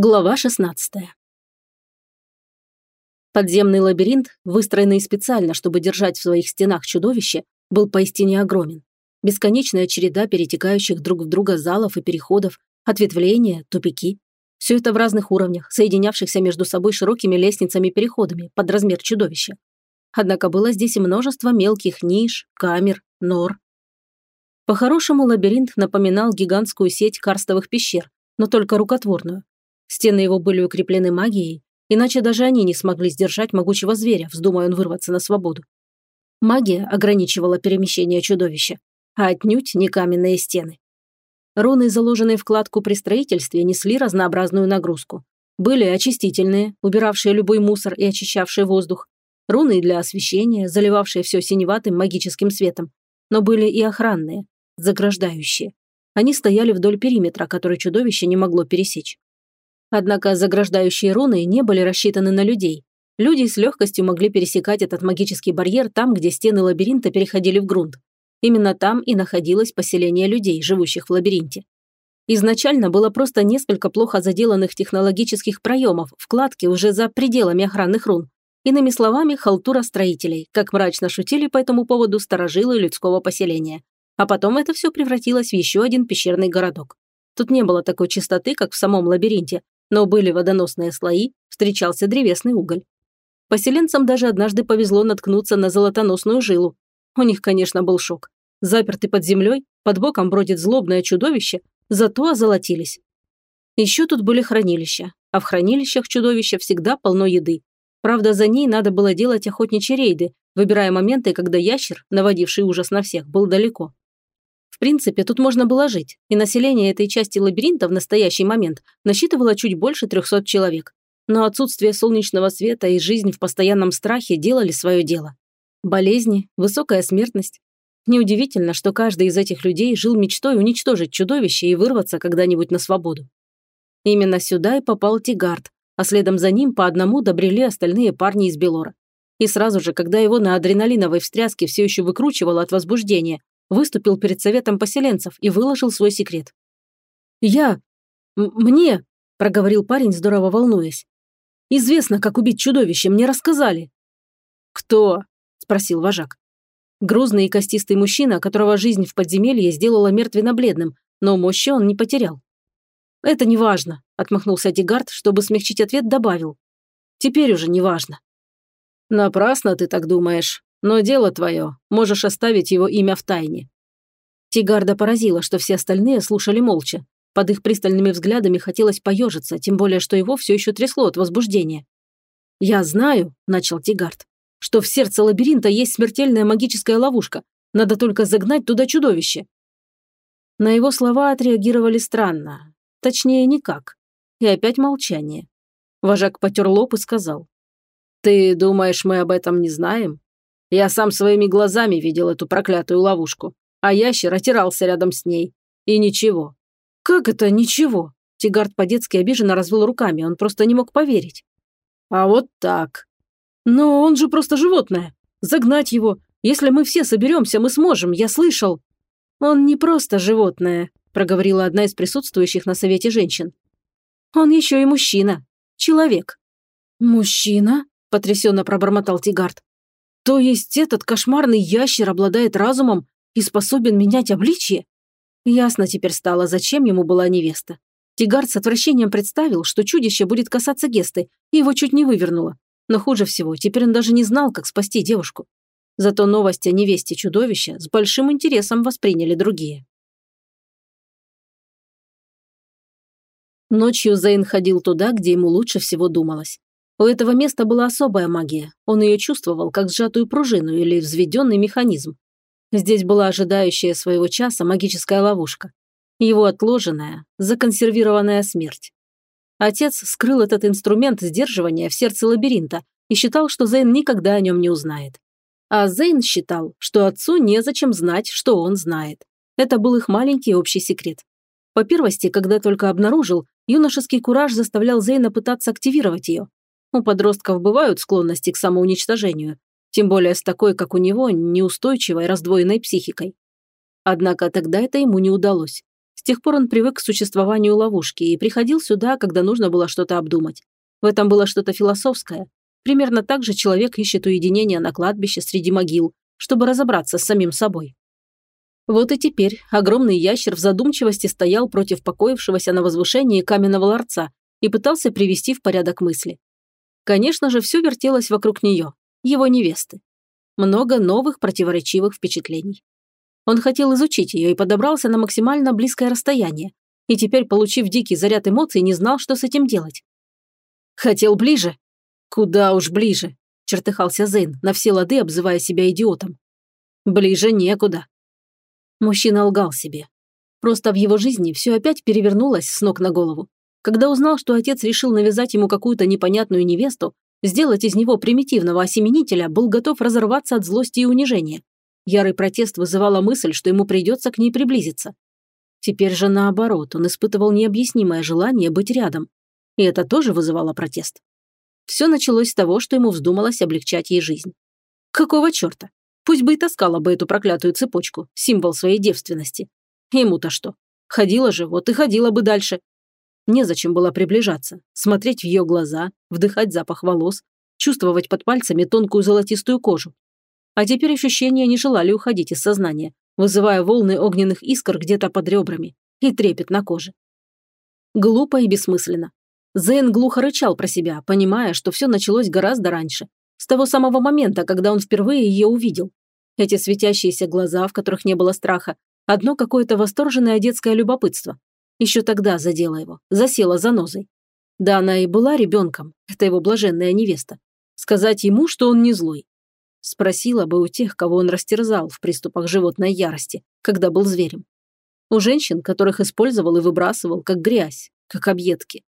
Глава 16. Подземный лабиринт, выстроенный специально, чтобы держать в своих стенах чудовище, был поистине огромен. Бесконечная череда перетекающих друг в друга залов и переходов, ответвления, тупики. Все это в разных уровнях, соединявшихся между собой широкими лестницами-переходами под размер чудовища. Однако было здесь и множество мелких ниш, камер, нор. По-хорошему лабиринт напоминал гигантскую сеть карстовых пещер, но только рукотворную. Стены его были укреплены магией, иначе даже они не смогли сдержать могучего зверя, вздумая он вырваться на свободу. Магия ограничивала перемещение чудовища, а отнюдь не каменные стены. Руны, заложенные в кладку при строительстве, несли разнообразную нагрузку. Были очистительные, убиравшие любой мусор и очищавшие воздух, руны для освещения, заливавшие все синеватым магическим светом, но были и охранные, заграждающие. Они стояли вдоль периметра, который чудовище не могло пересечь. Однако заграждающие руны не были рассчитаны на людей. Люди с легкостью могли пересекать этот магический барьер там, где стены лабиринта переходили в грунт. Именно там и находилось поселение людей, живущих в лабиринте. Изначально было просто несколько плохо заделанных технологических проемов, вкладки уже за пределами охранных рун. Иными словами, халтура строителей, как мрачно шутили по этому поводу старожилы людского поселения. А потом это все превратилось в еще один пещерный городок. Тут не было такой чистоты, как в самом лабиринте, но были водоносные слои, встречался древесный уголь. Поселенцам даже однажды повезло наткнуться на золотоносную жилу. У них, конечно, был шок. Заперты под землей, под боком бродит злобное чудовище, зато озолотились. Еще тут были хранилища, а в хранилищах чудовища всегда полно еды. Правда, за ней надо было делать охотничьи рейды, выбирая моменты, когда ящер, наводивший ужас на всех, был далеко. В принципе, тут можно было жить, и население этой части лабиринта в настоящий момент насчитывало чуть больше 300 человек. Но отсутствие солнечного света и жизнь в постоянном страхе делали свое дело. Болезни, высокая смертность. Неудивительно, что каждый из этих людей жил мечтой уничтожить чудовище и вырваться когда-нибудь на свободу. Именно сюда и попал Тигард, а следом за ним по одному добрели остальные парни из Белора. И сразу же, когда его на адреналиновой встряске все еще выкручивало от возбуждения, выступил перед советом поселенцев и выложил свой секрет. «Я... мне...» – проговорил парень, здорово волнуясь. «Известно, как убить чудовище, мне рассказали». «Кто?» – спросил вожак. Грузный и костистый мужчина, которого жизнь в подземелье сделала мертвенно-бледным, но мощи он не потерял. «Это не важно», – отмахнулся Дигард, чтобы смягчить ответ, добавил. «Теперь уже не важно». «Напрасно ты так думаешь. Но дело твое, можешь оставить его имя в тайне». Тигарда поразило, что все остальные слушали молча. Под их пристальными взглядами хотелось поежиться, тем более, что его все еще трясло от возбуждения. «Я знаю», – начал Тигард, – «что в сердце лабиринта есть смертельная магическая ловушка. Надо только загнать туда чудовище». На его слова отреагировали странно. Точнее, никак. И опять молчание. Вожак потер лоб и сказал. «Ты думаешь, мы об этом не знаем? Я сам своими глазами видел эту проклятую ловушку, а ящер отирался рядом с ней. И ничего. Как это ничего? Тигард по-детски обиженно развел руками, он просто не мог поверить. А вот так. Но он же просто животное. Загнать его. Если мы все соберемся, мы сможем, я слышал. Он не просто животное, проговорила одна из присутствующих на совете женщин. Он еще и мужчина. Человек. Мужчина? потрясенно пробормотал Тигард. То есть этот кошмарный ящер обладает разумом и способен менять обличье? Ясно теперь стало, зачем ему была невеста. Тигард с отвращением представил, что чудище будет касаться Гесты, и его чуть не вывернуло. Но хуже всего, теперь он даже не знал, как спасти девушку. Зато новость о невесте чудовища с большим интересом восприняли другие. Ночью Зейн ходил туда, где ему лучше всего думалось. У этого места была особая магия. Он ее чувствовал, как сжатую пружину или взведенный механизм. Здесь была ожидающая своего часа магическая ловушка. Его отложенная, законсервированная смерть. Отец скрыл этот инструмент сдерживания в сердце лабиринта и считал, что Зейн никогда о нем не узнает. А Зейн считал, что отцу незачем знать, что он знает. Это был их маленький общий секрет. По первости, когда только обнаружил, юношеский кураж заставлял Зейна пытаться активировать ее. У подростков бывают склонности к самоуничтожению, тем более с такой, как у него, неустойчивой, раздвоенной психикой. Однако тогда это ему не удалось. С тех пор он привык к существованию ловушки и приходил сюда, когда нужно было что-то обдумать. В этом было что-то философское. Примерно так же человек ищет уединение на кладбище среди могил, чтобы разобраться с самим собой. Вот и теперь огромный ящер в задумчивости стоял против покоившегося на возвышении каменного ларца и пытался привести в порядок мысли. Конечно же, все вертелось вокруг нее, его невесты. Много новых противоречивых впечатлений. Он хотел изучить ее и подобрался на максимально близкое расстояние, и теперь, получив дикий заряд эмоций, не знал, что с этим делать. «Хотел ближе?» «Куда уж ближе», – чертыхался Зейн, на все лады обзывая себя идиотом. «Ближе некуда. Мужчина лгал себе. Просто в его жизни все опять перевернулось с ног на голову. Когда узнал, что отец решил навязать ему какую-то непонятную невесту, сделать из него примитивного осеменителя, был готов разорваться от злости и унижения. Ярый протест вызывала мысль, что ему придется к ней приблизиться. Теперь же наоборот, он испытывал необъяснимое желание быть рядом. И это тоже вызывало протест. Все началось с того, что ему вздумалось облегчать ей жизнь. Какого черта? Пусть бы и таскала бы эту проклятую цепочку, символ своей девственности. Ему-то что? Ходила же, вот и ходила бы дальше. Незачем было приближаться, смотреть в ее глаза, вдыхать запах волос, чувствовать под пальцами тонкую золотистую кожу. А теперь ощущения не желали уходить из сознания, вызывая волны огненных искр где-то под ребрами и трепет на коже. Глупо и бессмысленно. Зейн глухо рычал про себя, понимая, что все началось гораздо раньше, с того самого момента, когда он впервые ее увидел. Эти светящиеся глаза, в которых не было страха, одно какое-то восторженное детское любопытство. Еще тогда задела его, засела за нозой. Да она и была ребенком, это его блаженная невеста. Сказать ему, что он не злой. Спросила бы у тех, кого он растерзал в приступах животной ярости, когда был зверем. У женщин, которых использовал и выбрасывал, как грязь, как объедки.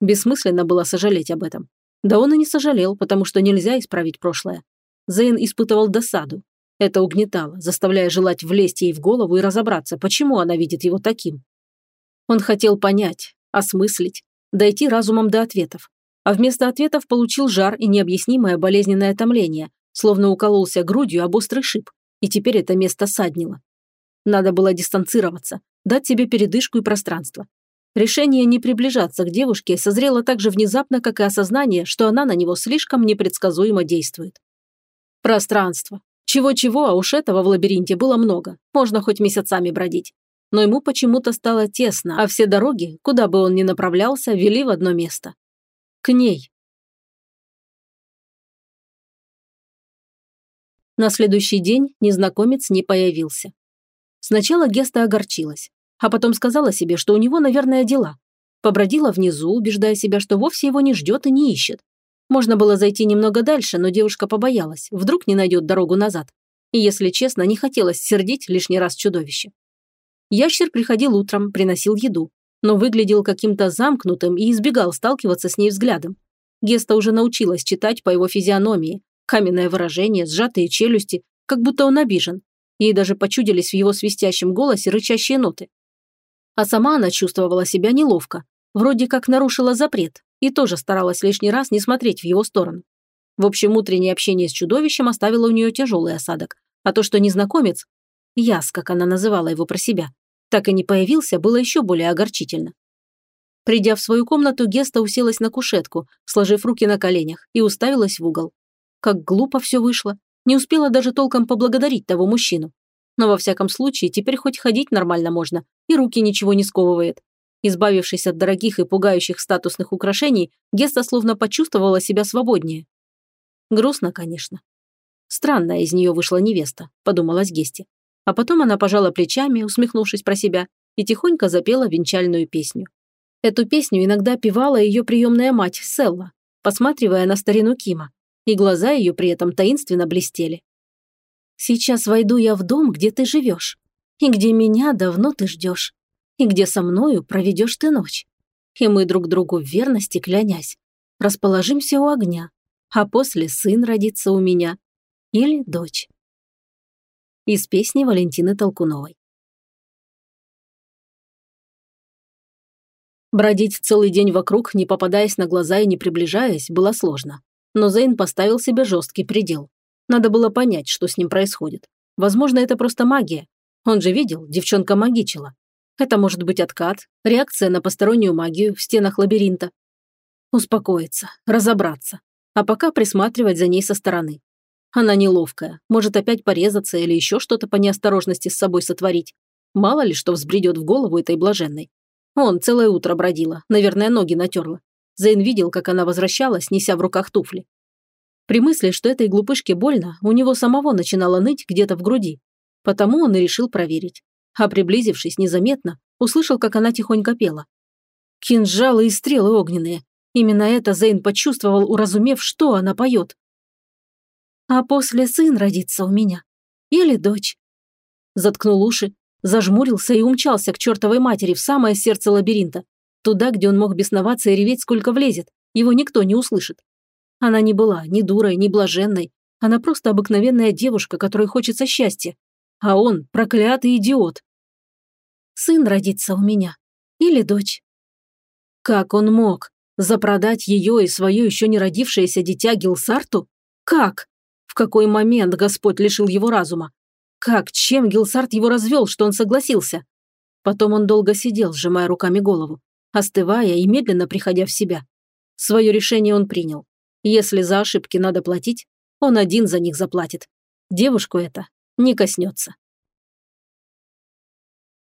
Бессмысленно было сожалеть об этом. Да он и не сожалел, потому что нельзя исправить прошлое. Зейн испытывал досаду, это угнетало, заставляя желать влезть ей в голову и разобраться, почему она видит его таким. Он хотел понять, осмыслить, дойти разумом до ответов. А вместо ответов получил жар и необъяснимое болезненное томление, словно укололся грудью об острый шип, и теперь это место саднило. Надо было дистанцироваться, дать себе передышку и пространство. Решение не приближаться к девушке созрело так же внезапно, как и осознание, что она на него слишком непредсказуемо действует. Пространство. Чего-чего, а уж этого в лабиринте было много, можно хоть месяцами бродить. Но ему почему-то стало тесно, а все дороги, куда бы он ни направлялся, вели в одно место. К ней. На следующий день незнакомец не появился. Сначала Геста огорчилась, а потом сказала себе, что у него, наверное, дела. Побродила внизу, убеждая себя, что вовсе его не ждет и не ищет. Можно было зайти немного дальше, но девушка побоялась, вдруг не найдет дорогу назад. И, если честно, не хотелось сердить лишний раз чудовище. Ящер приходил утром, приносил еду, но выглядел каким-то замкнутым и избегал сталкиваться с ней взглядом. Геста уже научилась читать по его физиономии. Каменное выражение, сжатые челюсти, как будто он обижен. Ей даже почудились в его свистящем голосе рычащие ноты. А сама она чувствовала себя неловко. Вроде как нарушила запрет, и тоже старалась лишний раз не смотреть в его сторону. В общем, утреннее общение с чудовищем оставило у нее тяжелый осадок, а то, что незнакомец, Яс, как она называла его про себя, так и не появился, было еще более огорчительно. Придя в свою комнату, Геста уселась на кушетку, сложив руки на коленях, и уставилась в угол. Как глупо все вышло. Не успела даже толком поблагодарить того мужчину. Но во всяком случае, теперь хоть ходить нормально можно, и руки ничего не сковывает. Избавившись от дорогих и пугающих статусных украшений, Геста словно почувствовала себя свободнее. Грустно, конечно. Странная из нее вышла невеста, подумалась Гесте. А потом она пожала плечами, усмехнувшись про себя, и тихонько запела венчальную песню. Эту песню иногда певала ее приемная мать Селла, посматривая на старину Кима, и глаза ее при этом таинственно блестели. «Сейчас войду я в дом, где ты живешь, и где меня давно ты ждешь и где со мною проведешь ты ночь. И мы друг другу в верности клянясь, расположимся у огня, а после сын родится у меня или дочь. Из песни Валентины Толкуновой. Бродить целый день вокруг, не попадаясь на глаза и не приближаясь, было сложно. Но Зейн поставил себе жесткий предел. Надо было понять, что с ним происходит. Возможно, это просто магия. Он же видел, девчонка магичила. Это может быть откат, реакция на постороннюю магию в стенах лабиринта. Успокоиться, разобраться, а пока присматривать за ней со стороны. Она неловкая, может опять порезаться или еще что-то по неосторожности с собой сотворить. Мало ли что взбредет в голову этой блаженной. Он целое утро бродила, наверное, ноги натерла. Зейн видел, как она возвращалась, неся в руках туфли. При мысли, что этой глупышке больно, у него самого начинало ныть где-то в груди. Потому он и решил проверить. А приблизившись незаметно, услышал, как она тихонько пела. «Кинжалы и стрелы огненные». Именно это Зейн почувствовал, уразумев, что она поет. «А после сын родится у меня. Или дочь». Заткнул уши, зажмурился и умчался к чертовой матери в самое сердце лабиринта. Туда, где он мог бесноваться и реветь, сколько влезет. Его никто не услышит. Она не была ни дурой, ни блаженной. Она просто обыкновенная девушка, которой хочется счастья. А он – проклятый идиот. Сын родится у меня. Или дочь. Как он мог? Запродать ее и свое еще не родившееся дитя Гилсарту? Как? В какой момент Господь лишил его разума? Как, чем Гилсарт его развел, что он согласился? Потом он долго сидел, сжимая руками голову, остывая и медленно приходя в себя. Свое решение он принял. Если за ошибки надо платить, он один за них заплатит. Девушку это не коснется.